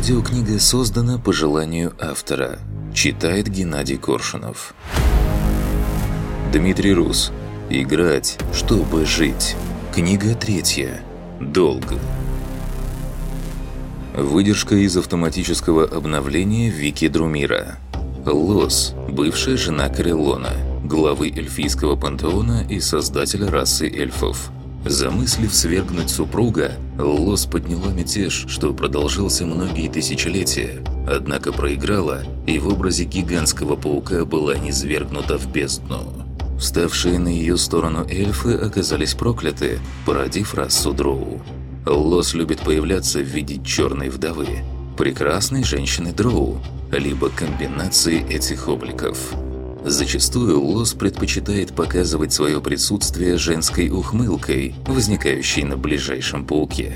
Аудиокнига создана по желанию автора. Читает Геннадий Коршунов. Дмитрий Рус. Играть, чтобы жить. Книга третья. Долг. Выдержка из автоматического обновления Вики Друмира. Лос, бывшая жена Карелона, главы эльфийского пантеона и создателя расы эльфов. Замыслив свергнуть супруга, Лос подняла мятеж, что продолжался многие тысячелетия, однако проиграла и в образе гигантского паука была низвергнута в бездну. Вставшие на ее сторону эльфы оказались прокляты, породив расу Дроу. Лос любит появляться в виде черной вдовы, прекрасной женщины Дроу, либо комбинации этих обликов – Зачастую Лос предпочитает показывать свое присутствие женской ухмылкой, возникающей на ближайшем пауке.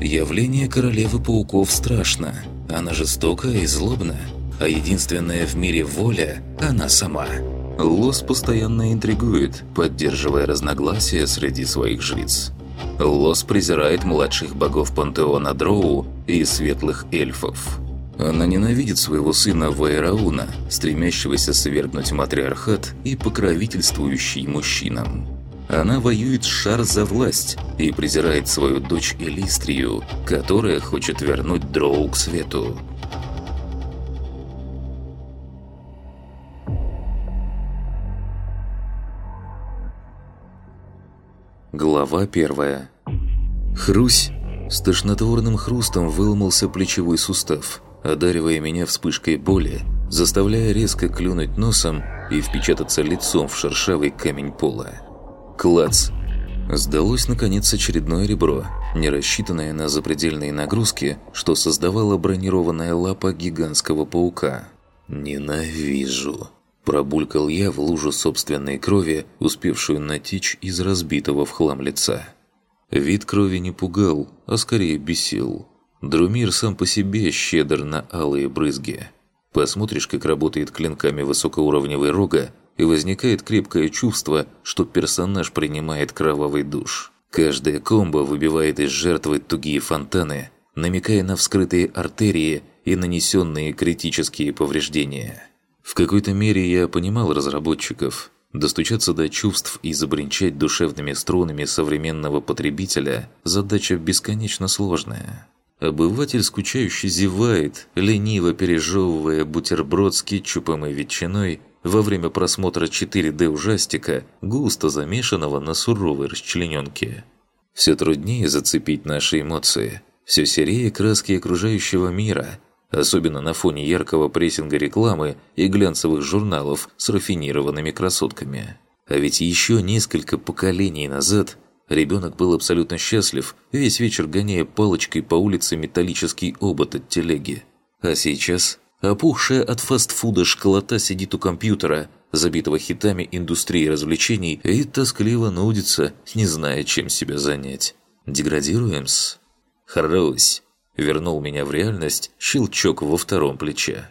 Явление королевы пауков страшно. Она жестока и злобна, а единственная в мире воля – она сама. Лос постоянно интригует, поддерживая разногласия среди своих жриц. Лос презирает младших богов пантеона Дроу и светлых эльфов – она ненавидит своего сына Вайрауна, стремящегося свергнуть матриархат и покровительствующий мужчинам. Она воюет шар за власть и презирает свою дочь Элистрию, которая хочет вернуть Дроу к свету. Глава первая. Хрусь! С тошнотворным хрустом выломался плечевой сустав – одаривая меня вспышкой боли, заставляя резко клюнуть носом и впечататься лицом в шершавый камень пола. Клац! Сдалось, наконец, очередное ребро, не рассчитанное на запредельные нагрузки, что создавала бронированная лапа гигантского паука. «Ненавижу!» Пробулькал я в лужу собственной крови, успевшую натечь из разбитого в хлам лица. Вид крови не пугал, а скорее бесил. Друмир сам по себе щедр на алые брызги. Посмотришь, как работает клинками высокоуровневый рога, и возникает крепкое чувство, что персонаж принимает кровавый душ. Каждая комбо выбивает из жертвы тугие фонтаны, намекая на вскрытые артерии и нанесенные критические повреждения. В какой-то мере я понимал разработчиков. Достучаться до чувств и забринчать душевными струнами современного потребителя – задача бесконечно сложная. Обыватель скучающе зевает, лениво пережевывая бутерброд с кетчупом и ветчиной во время просмотра 4D-ужастика, густо замешанного на суровой расчлененке. Все труднее зацепить наши эмоции, все серее краски окружающего мира, особенно на фоне яркого прессинга рекламы и глянцевых журналов с рафинированными красотками. А ведь еще несколько поколений назад – Ребенок был абсолютно счастлив, весь вечер гоняя палочкой по улице металлический обод от телеги. А сейчас опухшая от фастфуда школота сидит у компьютера, забитого хитами индустрии развлечений, и тоскливо нудится, не зная, чем себя занять. Деградируем-с? Хрусь! Вернул меня в реальность щелчок во втором плече.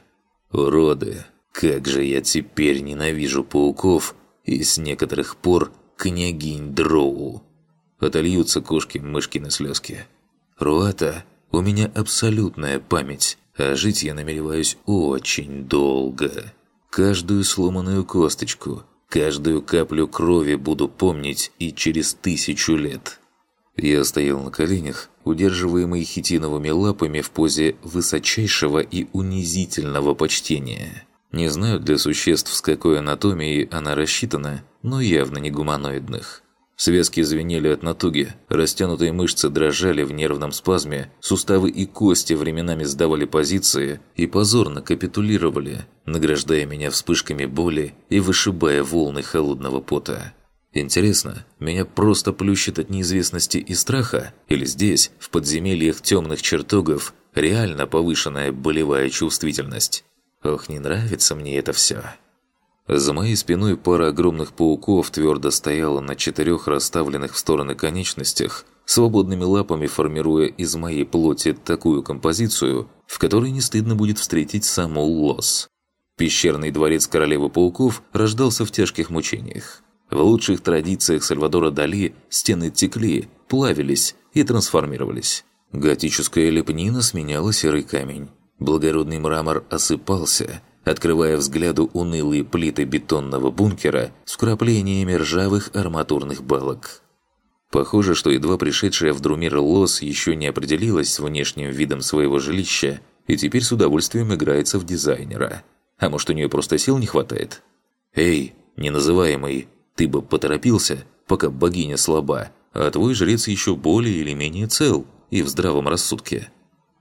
Уроды! Как же я теперь ненавижу пауков и с некоторых пор княгинь Дроу отольются кошки-мышкины слезки. Руата, у меня абсолютная память, а жить я намереваюсь очень долго. Каждую сломанную косточку, каждую каплю крови буду помнить и через тысячу лет. Я стоял на коленях, удерживаемый хитиновыми лапами в позе высочайшего и унизительного почтения. Не знаю для существ, с какой анатомией она рассчитана, но явно не гуманоидных. Связки звенели от натуги, растянутые мышцы дрожали в нервном спазме, суставы и кости временами сдавали позиции и позорно капитулировали, награждая меня вспышками боли и вышибая волны холодного пота. Интересно, меня просто плющит от неизвестности и страха, или здесь, в подземельях темных чертогов, реально повышенная болевая чувствительность? Ох, не нравится мне это все. За моей спиной пара огромных пауков твердо стояла на четырех расставленных в стороны конечностях, свободными лапами формируя из моей плоти такую композицию, в которой не стыдно будет встретить саму Лос. Пещерный дворец королевы пауков рождался в тяжких мучениях. В лучших традициях Сальвадора Дали стены текли, плавились и трансформировались. Готическая лепнина сменяла серый камень. Благородный мрамор осыпался, открывая взгляду унылые плиты бетонного бункера с вкраплениями ржавых арматурных балок. Похоже, что едва пришедшая в Друмир Лос еще не определилась с внешним видом своего жилища и теперь с удовольствием играется в дизайнера. А может, у нее просто сил не хватает? «Эй, неназываемый, ты бы поторопился, пока богиня слаба, а твой жрец еще более или менее цел и в здравом рассудке».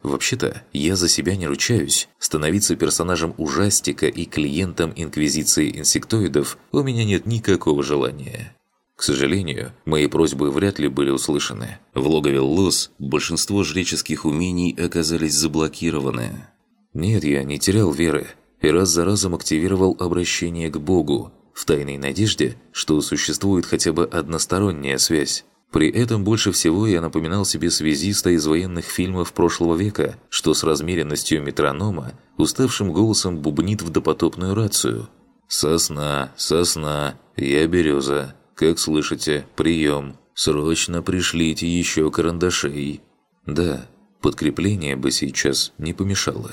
Вообще-то, я за себя не ручаюсь. Становиться персонажем ужастика и клиентом Инквизиции инсектоидов у меня нет никакого желания. К сожалению, мои просьбы вряд ли были услышаны. В логове Лос большинство жреческих умений оказались заблокированы. Нет, я не терял веры и раз за разом активировал обращение к Богу, в тайной надежде, что существует хотя бы односторонняя связь. При этом больше всего я напоминал себе связиста из военных фильмов прошлого века, что с размеренностью метронома уставшим голосом бубнит в допотопную рацию. «Сосна, сосна, я береза. Как слышите, прием. Срочно пришлите еще карандашей». Да, подкрепление бы сейчас не помешало.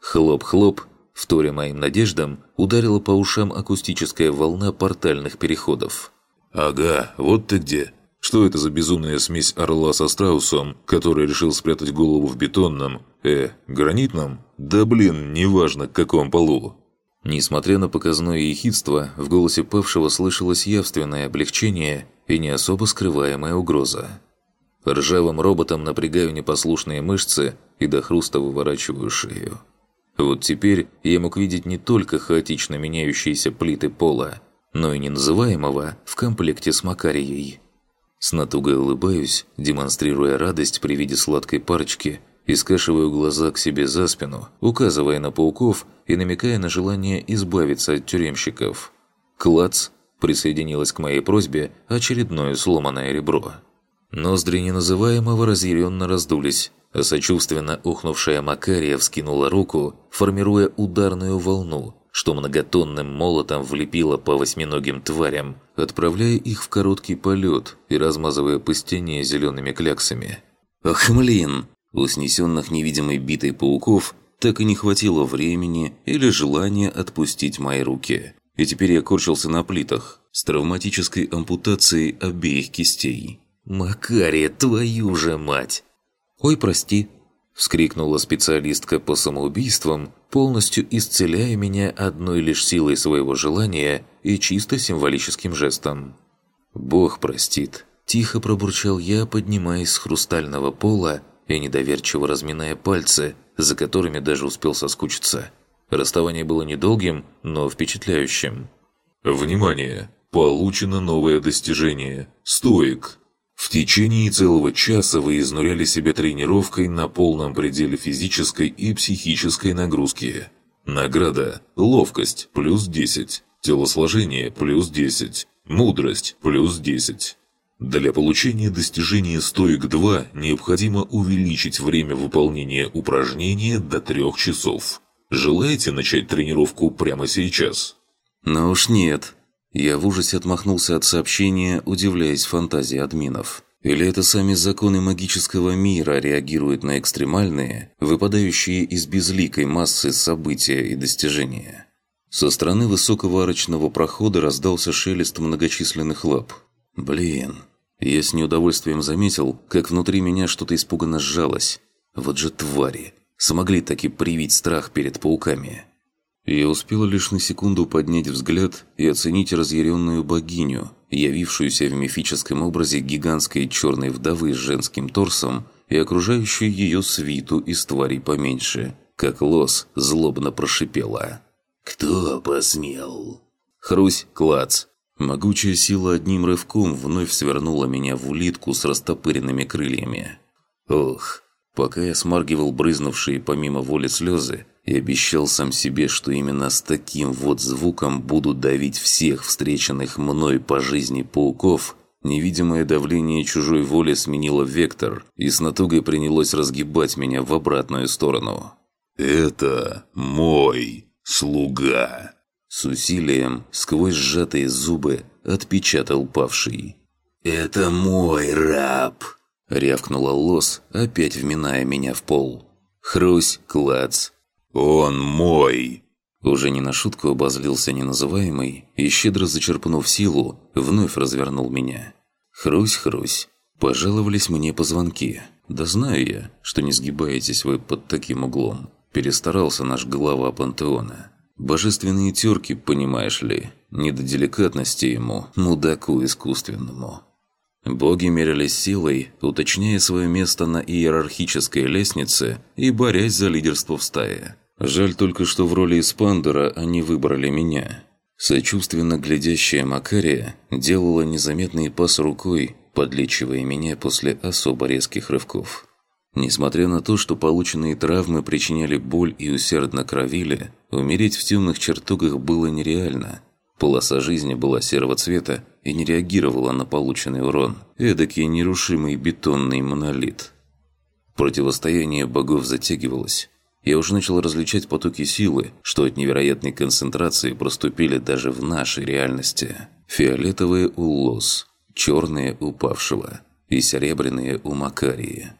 Хлоп-хлоп, вторя моим надеждам, ударила по ушам акустическая волна портальных переходов. «Ага, вот ты где!» Что это за безумная смесь орла со страусом, который решил спрятать голову в бетонном, э, гранитном? Да блин, неважно, каком полу. Несмотря на показное ехидство, в голосе павшего слышалось явственное облегчение и не особо скрываемая угроза. Ржавым роботом напрягаю непослушные мышцы и до хруста выворачиваю шею. Вот теперь я мог видеть не только хаотично меняющиеся плиты пола, но и неназываемого в комплекте с Макарией. С натугой улыбаюсь, демонстрируя радость при виде сладкой парочки, и скашиваю глаза к себе за спину, указывая на пауков и намекая на желание избавиться от тюремщиков. Клац присоединилась к моей просьбе очередное сломанное ребро. Ноздри неназываемого разъяренно раздулись, а сочувственно ухнувшая Макария вскинула руку, формируя ударную волну, что многотонным молотом влепило по восьминогим тварям, отправляя их в короткий полет и размазывая по стене зелеными кляксами. Ах, млин! У снесенных невидимой битой пауков так и не хватило времени или желания отпустить мои руки. И теперь я корчился на плитах с травматической ампутацией обеих кистей. «Макария, твою же мать!» «Ой, прости!» – вскрикнула специалистка по самоубийствам, полностью исцеляя меня одной лишь силой своего желания и чисто символическим жестом. «Бог простит», – тихо пробурчал я, поднимаясь с хрустального пола и недоверчиво разминая пальцы, за которыми даже успел соскучиться. Расставание было недолгим, но впечатляющим. «Внимание! Получено новое достижение. Стоик. В течение целого часа вы изнуряли себя тренировкой на полном пределе физической и психической нагрузки. Награда – ловкость – плюс 10, телосложение – плюс 10, мудрость – плюс 10. Для получения достижения стоик-2 необходимо увеличить время выполнения упражнения до 3 часов. Желаете начать тренировку прямо сейчас? Ну уж нет. Я в ужасе отмахнулся от сообщения, удивляясь фантазии админов. Или это сами законы магического мира реагируют на экстремальные, выпадающие из безликой массы события и достижения? Со стороны высокого арочного прохода раздался шелест многочисленных лап. Блин, я с неудовольствием заметил, как внутри меня что-то испуганно сжалось. Вот же твари, смогли таки привить страх перед пауками. Я успел лишь на секунду поднять взгляд и оценить разъяренную богиню, явившуюся в мифическом образе гигантской черной вдовы с женским торсом и окружающую ее свиту из тварей поменьше, как лос злобно прошипела. «Кто посмел?» Хрусь, клац. Могучая сила одним рывком вновь свернула меня в улитку с растопыренными крыльями. Ох, пока я смаргивал брызнувшие помимо воли слезы, и обещал сам себе, что именно с таким вот звуком буду давить всех встреченных мной по жизни пауков, невидимое давление чужой воли сменило вектор и с натугой принялось разгибать меня в обратную сторону. «Это мой слуга!» С усилием, сквозь сжатые зубы, отпечатал павший. «Это мой раб!» Рявкнула лос, опять вминая меня в пол. Хрусь, клац. «Он мой!» Уже не на шутку обозлился неназываемый и, щедро зачерпнув силу, вновь развернул меня. Хрусь-хрусь. Пожаловались мне позвонки. Да знаю я, что не сгибаетесь вы под таким углом. Перестарался наш глава пантеона. Божественные терки, понимаешь ли, не до деликатности ему, мудаку искусственному. Боги мерились силой, уточняя свое место на иерархической лестнице и борясь за лидерство в стае. Жаль только, что в роли Испандера они выбрали меня. Сочувственно глядящая Макария делала незаметный пас рукой, подлечивая меня после особо резких рывков. Несмотря на то, что полученные травмы причиняли боль и усердно кровили, умереть в темных чертогах было нереально. Полоса жизни была серого цвета и не реагировала на полученный урон. Эдакий нерушимый бетонный монолит. Противостояние богов затягивалось. Я уже начал различать потоки силы, что от невероятной концентрации проступили даже в нашей реальности. Фиолетовые у Лос, черные у Павшего и серебряные у Макарии.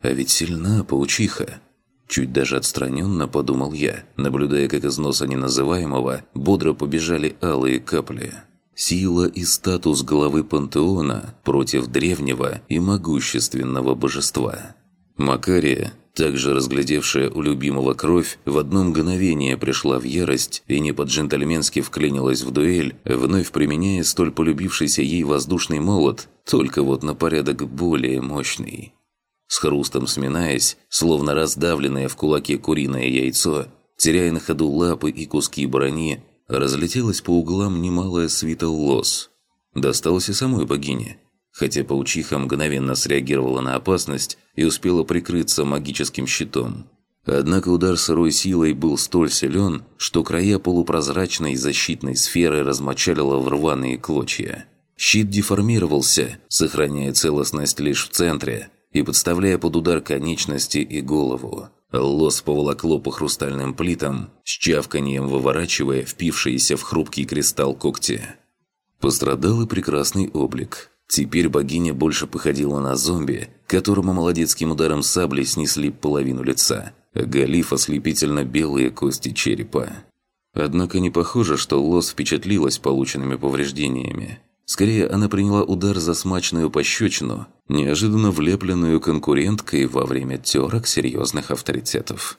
А ведь сильна паучиха. Чуть даже отстраненно подумал я, наблюдая, как из носа неназываемого бодро побежали алые капли. Сила и статус главы пантеона против древнего и могущественного божества. Макария, также разглядевшая у любимого кровь, в одно мгновение пришла в ярость и не по-джентльменски вклинилась в дуэль, вновь применяя столь полюбившийся ей воздушный молот, только вот на порядок более мощный. С хрустом сминаясь, словно раздавленное в кулаке куриное яйцо, теряя на ходу лапы и куски брони, разлетелась по углам немалая свита лос. Досталось и самой богине, хотя паучиха мгновенно среагировала на опасность и успела прикрыться магическим щитом. Однако удар сырой силой был столь силен, что края полупрозрачной защитной сферы размочалило в рваные клочья. Щит деформировался, сохраняя целостность лишь в центре, и подставляя под удар конечности и голову. Лос поволокло по хрустальным плитам, с чавканием выворачивая впившиеся в хрупкий кристалл когти. Пострадал и прекрасный облик. Теперь богиня больше походила на зомби, которому молодецким ударом сабли снесли половину лица, оголив ослепительно белые кости черепа. Однако не похоже, что Лос впечатлилась полученными повреждениями. Скорее, она приняла удар за смачную пощечину, неожиданно влепленную конкуренткой во время терок серьезных авторитетов.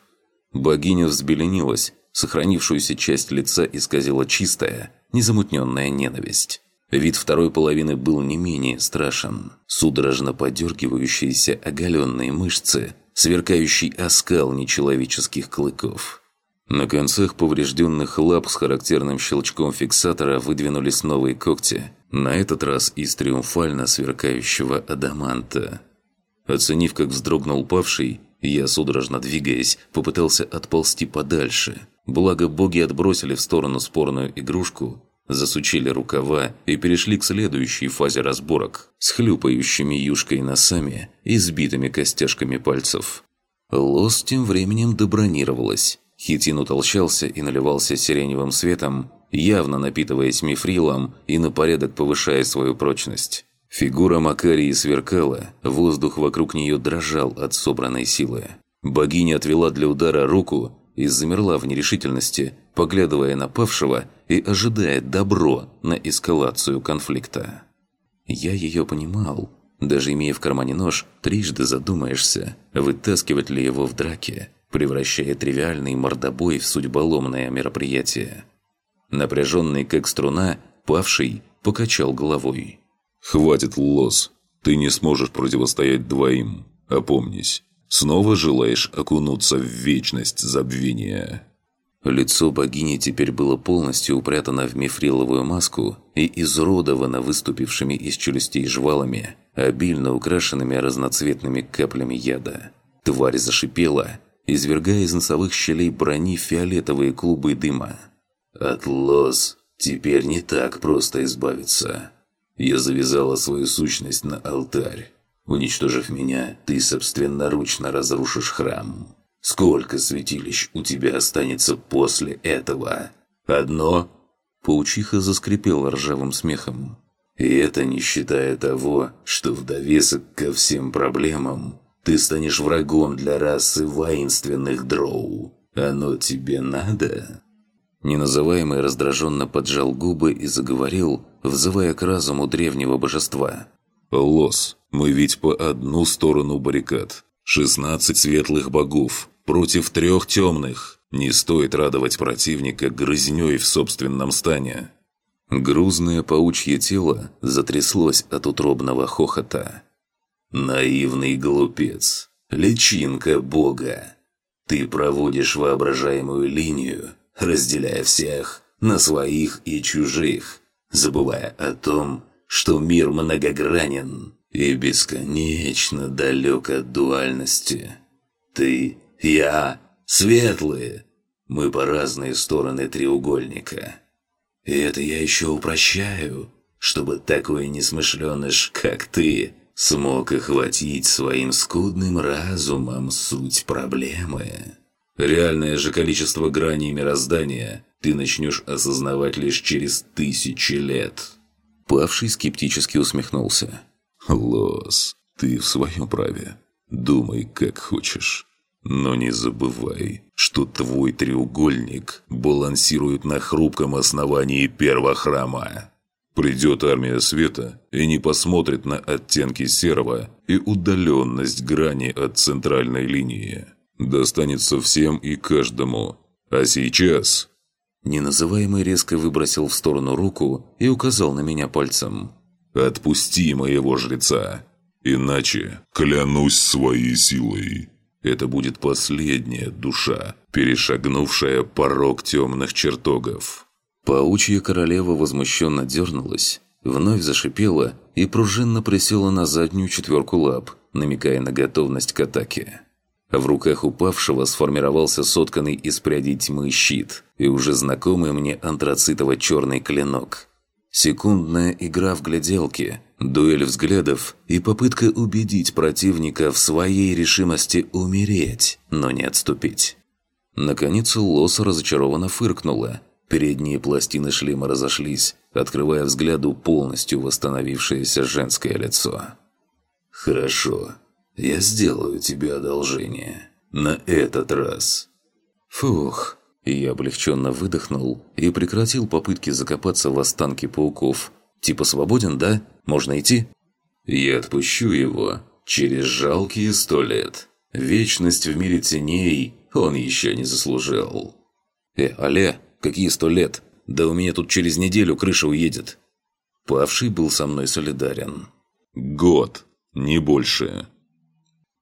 Богиня взбеленилась, сохранившуюся часть лица исказила чистая, незамутненная ненависть. Вид второй половины был не менее страшен. Судорожно подергивающиеся оголенные мышцы, сверкающий оскал нечеловеческих клыков. На концах поврежденных лап с характерным щелчком фиксатора выдвинулись новые когти, на этот раз из триумфально сверкающего адаманта. Оценив, как вздрогнул павший, я, судорожно двигаясь, попытался отползти подальше. Благо боги отбросили в сторону спорную игрушку, засучили рукава и перешли к следующей фазе разборок с хлюпающими юшкой носами и сбитыми костяшками пальцев. Лос тем временем добронировалась. Хитин утолщался и наливался сиреневым светом, явно напитываясь мифрилом и на порядок повышая свою прочность. Фигура Макарии сверкала, воздух вокруг нее дрожал от собранной силы. Богиня отвела для удара руку и замерла в нерешительности, поглядывая на павшего и ожидая добро на эскалацию конфликта. Я ее понимал. Даже имея в кармане нож, трижды задумаешься, вытаскивать ли его в драке, превращая тривиальный мордобой в судьболомное мероприятие. Напряженный как струна, павший покачал головой. «Хватит, Лос. Ты не сможешь противостоять двоим. Опомнись. Снова желаешь окунуться в вечность забвения?» Лицо богини теперь было полностью упрятано в мифриловую маску и изуродовано выступившими из челюстей жвалами, обильно украшенными разноцветными каплями яда. Тварь зашипела, извергая из носовых щелей брони фиолетовые клубы дыма. От лос теперь не так просто избавиться. Я завязала свою сущность на алтарь. Уничтожив меня, ты собственноручно разрушишь храм. Сколько святилищ у тебя останется после этого? Одно?» Паучиха заскрипела ржавым смехом. И это не считая того, что в довесок ко всем проблемам ты станешь врагом для расы воинственных дроу. Оно тебе надо?» Неназываемый раздраженно поджал губы и заговорил, взывая к разуму древнего божества. «Лос, мы ведь по одну сторону баррикад. Шестнадцать светлых богов против трех темных. Не стоит радовать противника грызней в собственном стане». Грузное паучье тело затряслось от утробного хохота. «Наивный глупец! Личинка бога! Ты проводишь воображаемую линию, разделяя всех на своих и чужих, забывая о том, что мир многогранен и бесконечно далек от дуальности. Ты, я, светлые, мы по разные стороны треугольника». И это я еще упрощаю, чтобы такой несмышленыш, как ты, смог охватить своим скудным разумом суть проблемы. Реальное же количество граней мироздания ты начнешь осознавать лишь через тысячи лет. Павший скептически усмехнулся. «Лос, ты в своем праве. Думай, как хочешь. Но не забывай, что твой треугольник балансирует на хрупком основании первого храма. Придет армия света и не посмотрит на оттенки серого и удаленность грани от центральной линии. Достанется всем и каждому. А сейчас... Неназываемый резко выбросил в сторону руку и указал на меня пальцем. «Отпусти моего жреца, иначе клянусь своей силой». Это будет последняя душа, перешагнувшая порог темных чертогов. Паучья королева возмущенно дернулась, вновь зашипела и пружинно присела на заднюю четверку лап, намекая на готовность к атаке. В руках упавшего сформировался сотканный из прядей тьмы щит и уже знакомый мне антрацитово-черный клинок. Секундная игра в гляделки, дуэль взглядов и попытка убедить противника в своей решимости умереть, но не отступить. Наконец Лоса разочарованно фыркнула. Передние пластины шлема разошлись, открывая взгляду полностью восстановившееся женское лицо. «Хорошо, я сделаю тебе одолжение. На этот раз». Фух, я облегченно выдохнул и прекратил попытки закопаться в останки пауков. Типа свободен, да? Можно идти? Я отпущу его через жалкие сто лет. Вечность в мире теней он еще не заслужил. Э, але, какие сто лет? Да у меня тут через неделю крыша уедет. Павший был со мной солидарен. Год, не больше.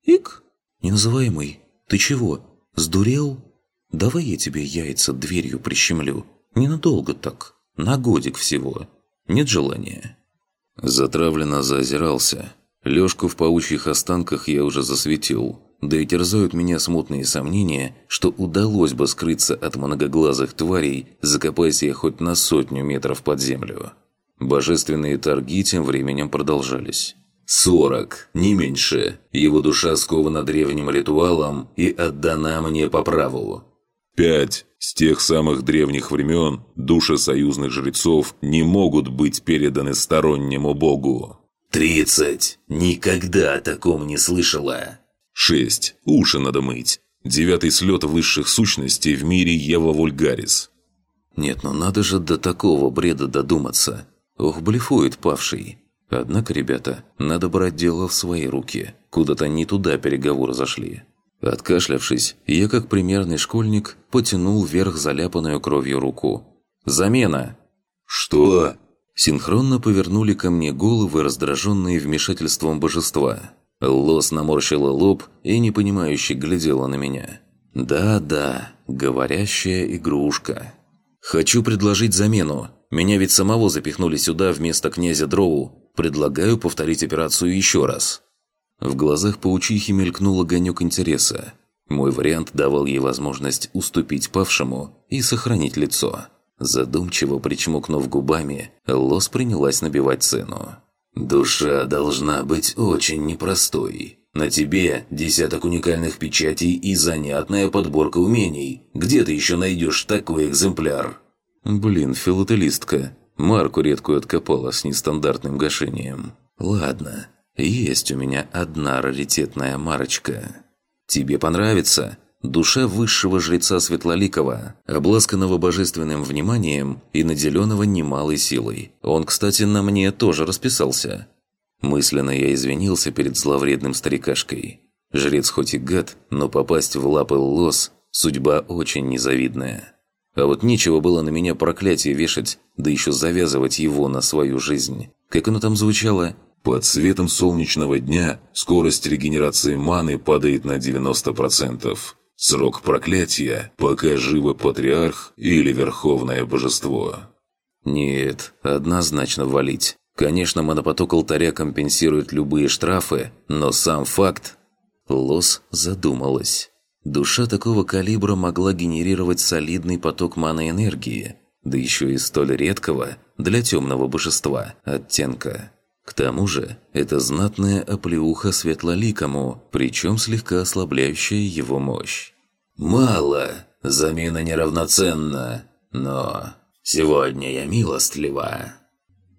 Ик, неназываемый, ты чего, сдурел? Давай я тебе яйца дверью прищемлю. Ненадолго так. На годик всего. Нет желания?» Затравленно заозирался. Лёшку в паучьих останках я уже засветил. Да и терзают меня смутные сомнения, что удалось бы скрыться от многоглазых тварей, закопаясь я хоть на сотню метров под землю. Божественные торги тем временем продолжались. «Сорок, не меньше. Его душа скована древним ритуалом и отдана мне по праву. Пять. С тех самых древних времен души союзных жрецов не могут быть переданы стороннему богу. «Тридцать! Никогда о таком не слышала!» «Шесть. Уши надо мыть. Девятый слет высших сущностей в мире Ева Вульгарис». «Нет, ну надо же до такого бреда додуматься. Ох, блефует павший. Однако, ребята, надо брать дело в свои руки. Куда-то не туда переговоры зашли». Откашлявшись, я, как примерный школьник, потянул вверх заляпанную кровью руку. «Замена!» «Что?» Синхронно повернули ко мне головы, раздраженные вмешательством божества. Лос наморщила лоб и непонимающе глядела на меня. «Да-да, говорящая игрушка. Хочу предложить замену. Меня ведь самого запихнули сюда вместо князя Дроу. Предлагаю повторить операцию еще раз». В глазах паучихи мелькнул огонек интереса. Мой вариант давал ей возможность уступить павшему и сохранить лицо. Задумчиво причмокнув губами, Лос принялась набивать цену. «Душа должна быть очень непростой. На тебе десяток уникальных печатей и занятная подборка умений. Где ты еще найдешь такой экземпляр?» «Блин, филателистка. Марку редкую откопала с нестандартным гашением. Ладно, есть у меня одна раритетная марочка. Тебе понравится? Душа высшего жреца Светлоликова, обласканного божественным вниманием и наделенного немалой силой. Он, кстати, на мне тоже расписался. Мысленно я извинился перед зловредным старикашкой. Жрец хоть и гад, но попасть в лапы лос – судьба очень незавидная. А вот нечего было на меня проклятие вешать, да еще завязывать его на свою жизнь. Как оно там звучало? Под светом солнечного дня скорость регенерации маны падает на 90%. Срок проклятия, пока живо патриарх или верховное божество. Нет, однозначно валить. Конечно, монопоток алтаря компенсирует любые штрафы, но сам факт... Лос задумалась. Душа такого калибра могла генерировать солидный поток маны-энергии, да еще и столь редкого для темного божества оттенка. К тому же, это знатная оплеуха светлоликому, причем слегка ослабляющая его мощь. «Мало, замена неравноценна, но сегодня я милостлива».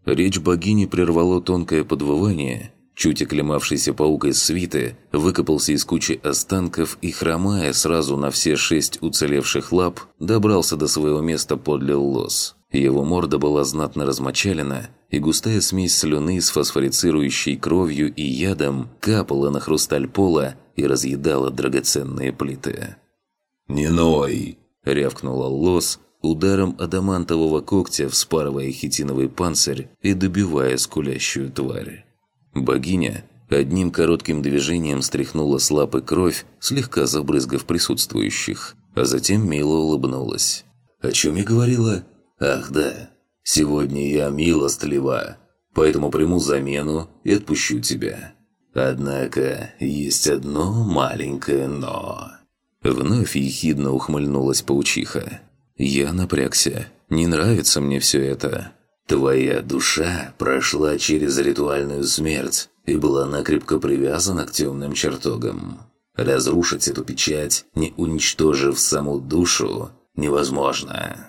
Речь богини прервало тонкое подвывание, чуть оклемавшийся паук из свиты выкопался из кучи останков и, хромая сразу на все шесть уцелевших лап, добрался до своего места подле лос. Его морда была знатно размочалена, и густая смесь слюны с фосфорицирующей кровью и ядом капала на хрусталь пола и разъедала драгоценные плиты. «Не ной!» – рявкнула лос, ударом адамантового когтя вспарывая хитиновый панцирь и добивая скулящую тварь. Богиня одним коротким движением стряхнула с лапы кровь, слегка забрызгав присутствующих, а затем мило улыбнулась. «О чем я говорила?» «Ах да, сегодня я милостлива, поэтому приму замену и отпущу тебя. Однако есть одно маленькое «но». Вновь ехидно ухмыльнулась паучиха. Я напрягся. Не нравится мне все это. Твоя душа прошла через ритуальную смерть и была накрепко привязана к темным чертогам. Разрушить эту печать, не уничтожив саму душу, невозможно.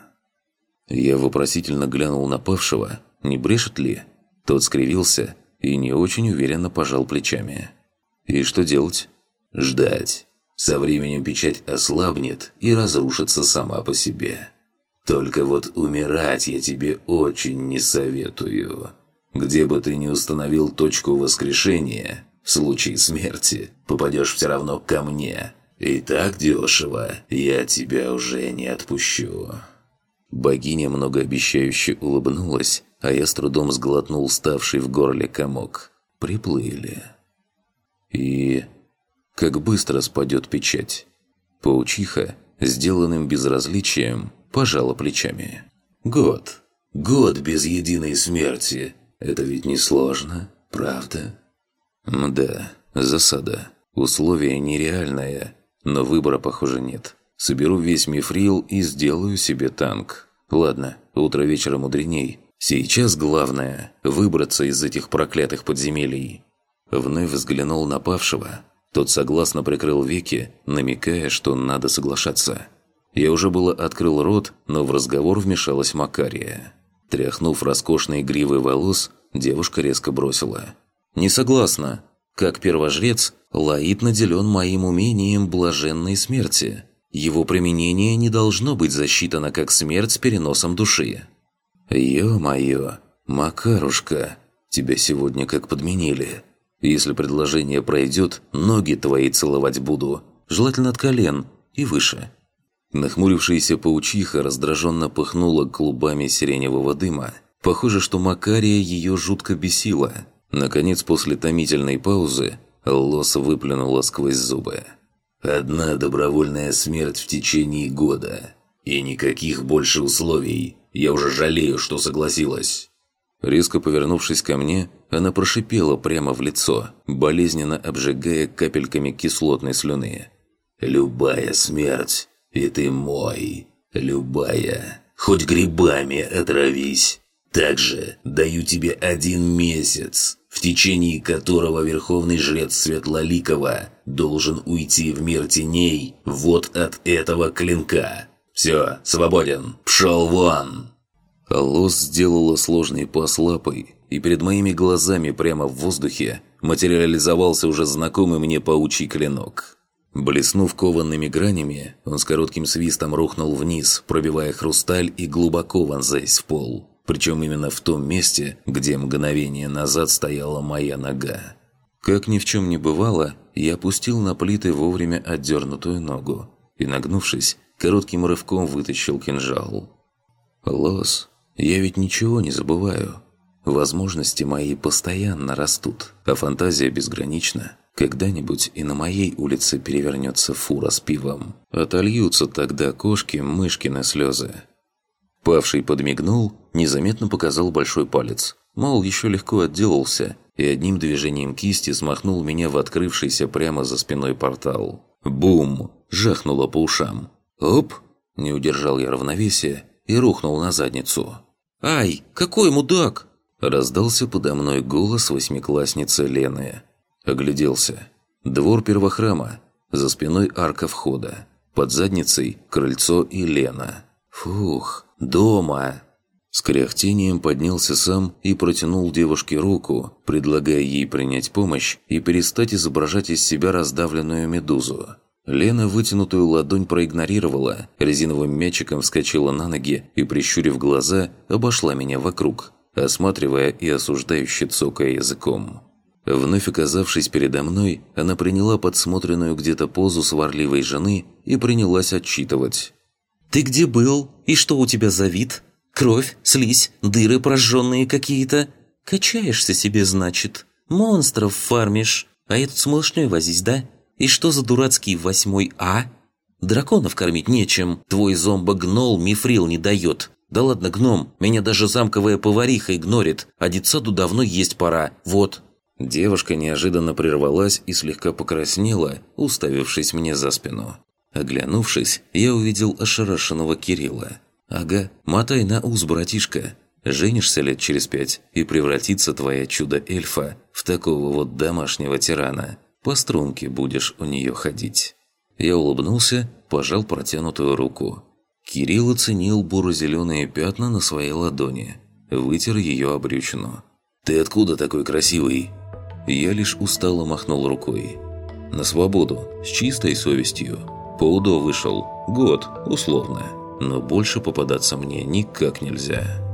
Я вопросительно глянул на павшего, не брешет ли? Тот скривился и не очень уверенно пожал плечами. И что делать? Ждать. Со временем печать ослабнет и разрушится сама по себе. Только вот умирать я тебе очень не советую. Где бы ты ни установил точку воскрешения, в случае смерти попадешь все равно ко мне. И так дешево я тебя уже не отпущу». Богиня многообещающе улыбнулась, а я с трудом сглотнул ставший в горле комок. Приплыли. И... Как быстро спадет печать. Паучиха, сделанным безразличием, пожала плечами. «Год. Год без единой смерти. Это ведь не сложно, правда?» «Мда, засада. Условие нереальное, но выбора, похоже, нет. Соберу весь мифрил и сделаю себе танк. Ладно, утро вечера мудреней. Сейчас главное – выбраться из этих проклятых подземелий». Вновь взглянул на павшего. Тот согласно прикрыл веки, намекая, что надо соглашаться. Я уже было открыл рот, но в разговор вмешалась Макария. Тряхнув роскошные гривы волос, девушка резко бросила. «Не согласна. Как первожрец, Лаид наделен моим умением блаженной смерти. Его применение не должно быть засчитано как смерть с переносом души». «Ё-моё, Макарушка, тебя сегодня как подменили. Если предложение пройдет, ноги твои целовать буду, желательно от колен и выше». Нахмурившаяся паучиха раздраженно пыхнула клубами сиреневого дыма. Похоже, что Макария ее жутко бесила. Наконец, после томительной паузы, Лос выплюнула сквозь зубы. «Одна добровольная смерть в течение года. И никаких больше условий. Я уже жалею, что согласилась». Резко повернувшись ко мне, она прошипела прямо в лицо, болезненно обжигая капельками кислотной слюны. «Любая смерть и ты мой. Любая. Хоть грибами отравись. Также даю тебе один месяц, в течение которого Верховный Жрец Светлоликова должен уйти в мир теней вот от этого клинка. Все, свободен. Пшел вон!» Лос сделала сложный пас лапой, и перед моими глазами прямо в воздухе материализовался уже знакомый мне паучий клинок. Блеснув коваными гранями, он с коротким свистом рухнул вниз, пробивая хрусталь и глубоко вонзаясь в пол. Причем именно в том месте, где мгновение назад стояла моя нога. Как ни в чем не бывало, я опустил на плиты вовремя отдернутую ногу и, нагнувшись, коротким рывком вытащил кинжал. «Лос, я ведь ничего не забываю. Возможности мои постоянно растут, а фантазия безгранична. Когда-нибудь и на моей улице перевернется фура с пивом. Отольются тогда кошки мышкины слезы. Павший подмигнул, незаметно показал большой палец. Мол, еще легко отделался, и одним движением кисти смахнул меня в открывшийся прямо за спиной портал. Бум! Жахнуло по ушам. Оп! Не удержал я равновесия и рухнул на задницу. «Ай, какой мудак!» Раздался подо мной голос восьмиклассницы Лены. Огляделся. Двор первохрама. За спиной арка входа. Под задницей крыльцо и Лена. Фух, дома. С кряхтением поднялся сам и протянул девушке руку, предлагая ей принять помощь и перестать изображать из себя раздавленную медузу. Лена вытянутую ладонь проигнорировала, резиновым мячиком вскочила на ноги и, прищурив глаза, обошла меня вокруг, осматривая и осуждающе цокая языком. Вновь оказавшись передо мной, она приняла подсмотренную где-то позу сварливой жены и принялась отчитывать. «Ты где был? И что у тебя за вид? Кровь, слизь, дыры прожженные какие-то? Качаешься себе, значит? Монстров фармишь? А я тут с малышней возись, да? И что за дурацкий восьмой А? Драконов кормить нечем. Твой зомбо-гнол мифрил не дает. Да ладно, гном, меня даже замковая повариха игнорит, а детсаду давно есть пора. Вот, Девушка неожиданно прервалась и слегка покраснела, уставившись мне за спину. Оглянувшись, я увидел ошарашенного Кирилла. «Ага, мотай на уз, братишка. Женишься лет через пять, и превратится твоя чудо-эльфа в такого вот домашнего тирана. По струнке будешь у нее ходить». Я улыбнулся, пожал протянутую руку. Кирилл оценил буро-зеленые пятна на своей ладони, вытер ее обрючину. «Ты откуда такой красивый?» Я лишь устало махнул рукой. На свободу, с чистой совестью. По УДО вышел. Год, условно. Но больше попадаться мне никак нельзя.